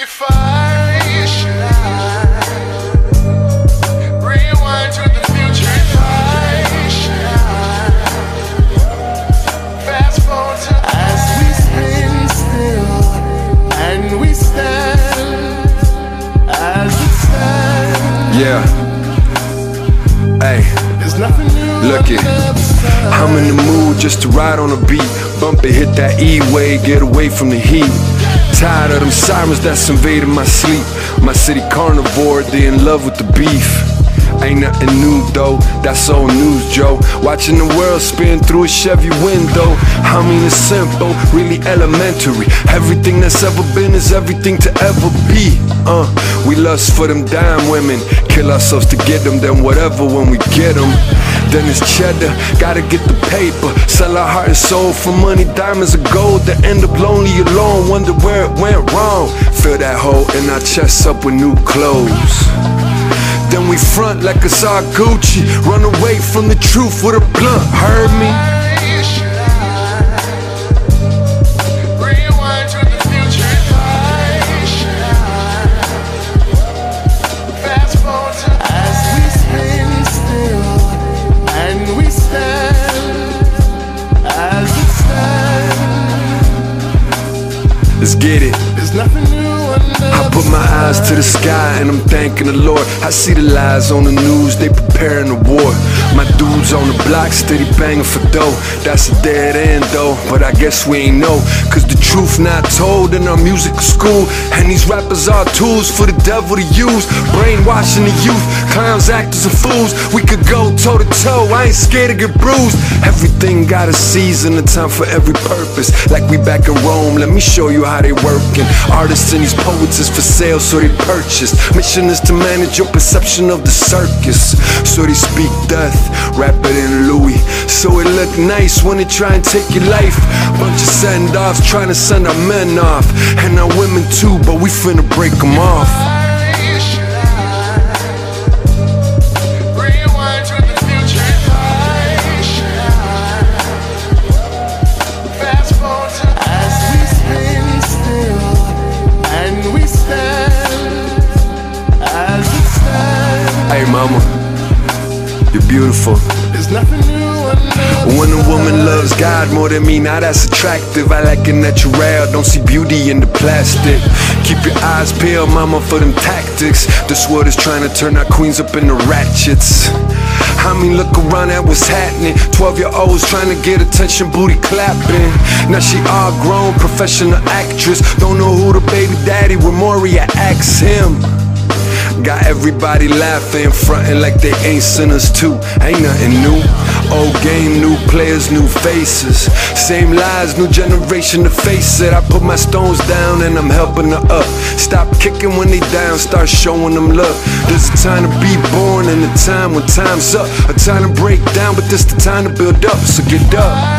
If I should rewind to the future, if I should fast forward to as we spin still and we stand as it stands. Yeah. Hey, There's nothing new. Look it. under the sun. I'm in the mood just to ride on a beat. Bump it, hit that E-way, get away from the heat. Tired of them sirens that's invading my sleep. My city carnivore, they in love with the beef. Ain't nothing new though, that's old news, Joe. Watching the world spin through a Chevy window. I mean, it's simple, really elementary. Everything that's ever been is everything to ever be. Uh, we lust for them dime women, kill ourselves to get them, then whatever when we get them. Then it's cheddar, gotta get the paper. Sell our heart and soul for money, diamonds and gold. Then end up lonely alone, wonder where it went wrong. Fill that hole in our chests up with new clothes. Then we front like it's our Gucci. Run away from the truth with a blunt, heard me? Get it. There's nothing new I put my eyes to the sky and I'm thanking the Lord. I see the lies on the news, they preparing the war. My dudes on the block steady banging for dough. That's a dead end though, but I guess we ain't know. Cause the truth not told in our music school. And these rappers are tools for the devil to use. Brainwashing the youth, clowns, actors, and fools. We could go toe to toe, I ain't scared to get bruised. Everything got a season, a time for every purpose. Like we back in Rome, let me show you how they working. Artists and these poets is for sale, so they purchase. Mission is to manage your perception of the circus. So they speak death, wrap it in Louis. So it look nice when they try and take your life. Bunch of send offs trying to send our men off. And our women too, but we finna break them off. Mama, you're beautiful. There's nothing new When a woman loves God more than me, now that's attractive. I like it natural, don't see beauty in the plastic. Keep your eyes peeled, mama, for them tactics. This world is trying to turn our queens up into ratchets. I mean, look around at what's happening. 12 year olds trying to get attention, booty clapping. Now she all grown, professional actress. Don't know who the baby daddy, with Maury, ask him. Got everybody laughing, frontin' like they ain't sinners too. Ain't nothing new. Old game, new players, new faces. Same lies, new generation to face it. I put my stones down and I'm helping her up. Stop kicking when they down, start showing them love. There's a time to be born and a time when time's up. A time to break down, but this the time to build up. So get up.